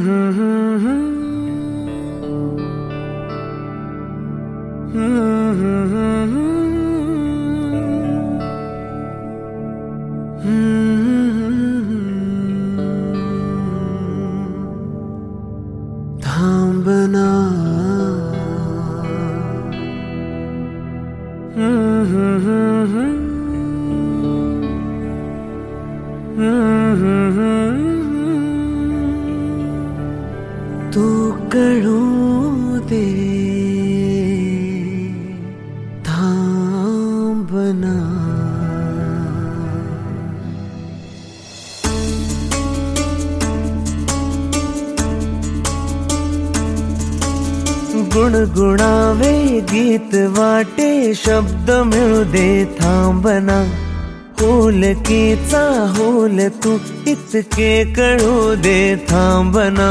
Mm-hmm. तू कळू दे थांबना गुणगुणावे गीत वाटे, शब्द मिळू दे थांबना होलकीचा होल तू, इतके कळू दे थांबना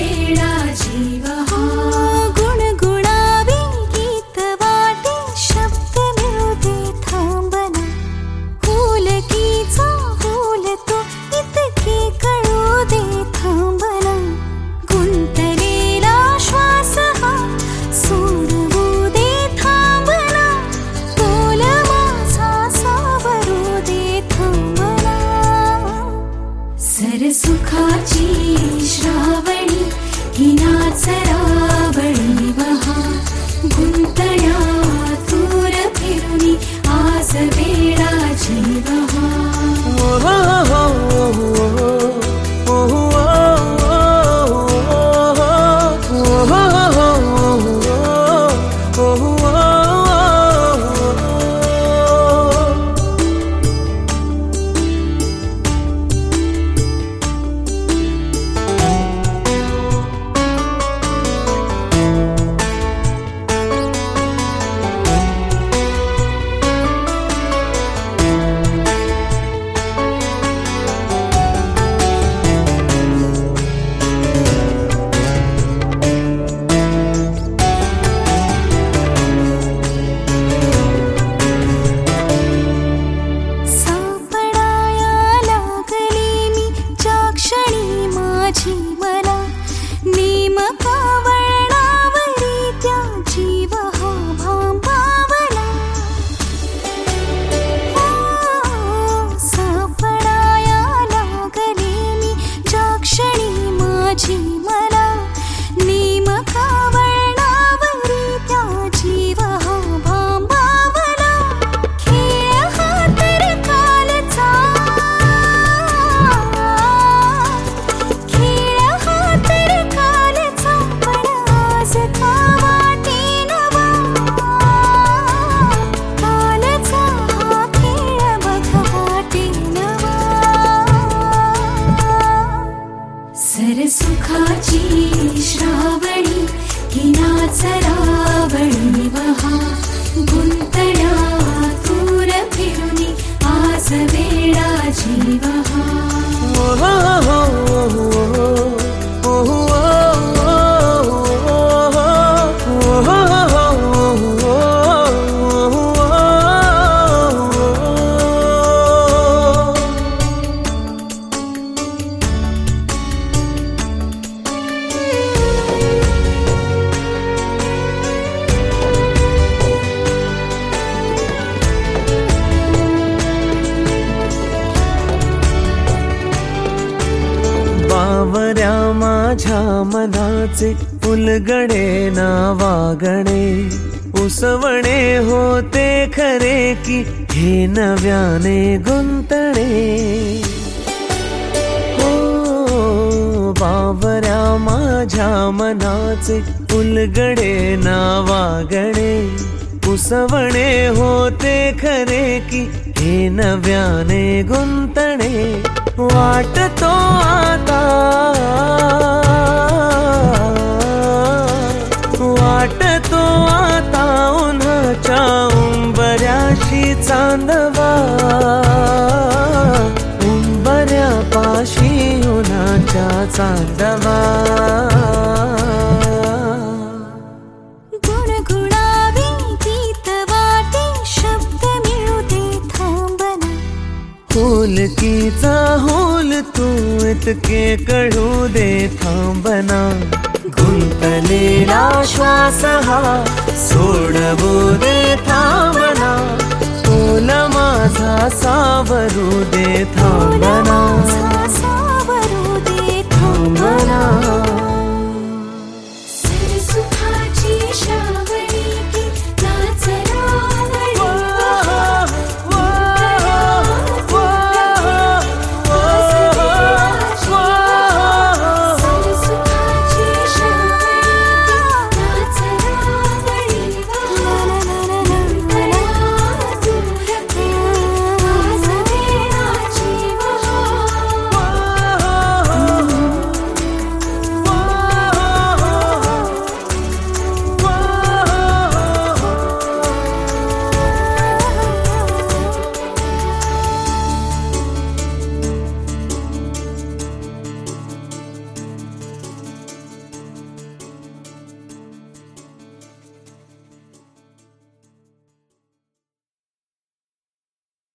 caught you. त्या माझ्या मनाचे उलगडे ना वागणे उसवणे होते खरे की हे नव्याने गुंतणे. हो बावऱ्या माझ्या मनाचे उलगडे ना वागणे उसवणे होते खरे की हे नव्याने गुंतणे. वाटतो आता. वाटतो आता उन्हाच्या उंबऱ्याशी चांदवा. उंबऱ्यापाशी उन्हाच्या चांदवा. होलकीचा होल तू इतके कळू दे थांबना गुंतलेला श्वास हा सोडवू दे थांबना तोल माझा सावरू दे थांबना